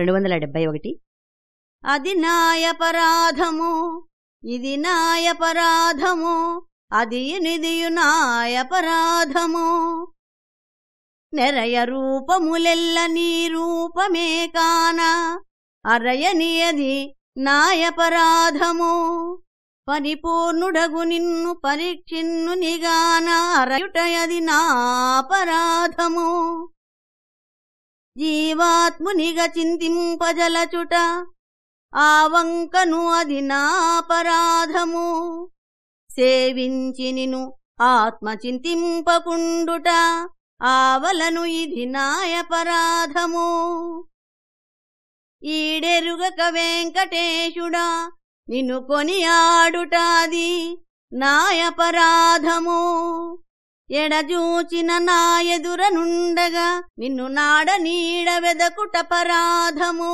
రెండు వందల డెబ్బై ఒకటి. అది నాయపరాధము ఇది నాయపరాధము అది నిదియు నాయపరాధము నెరయ రూపములెల్ల నీ రూపమే కాన అరయనియది నాయపరాధము పరిపూర్ణుడగు నిన్ను పరీక్షిన్ను నిగాన అరయుటయది నాపరాధము జీవాత్మునిగ చింతింపజలచుట. ఆ వంకను అది నాపరాధము సేవించి నిను ఆత్మచింతింపకుండుట ఆవలను ఇది నాయపరాధము ఈడెరుగక వెంకటేశుడా నిన్ను కొనియాడుటాది నాయపరాధము ఎడజూచిన నా ఎదురనుండగా నిన్ను నాడ నీడ వెదకుట పరాధము.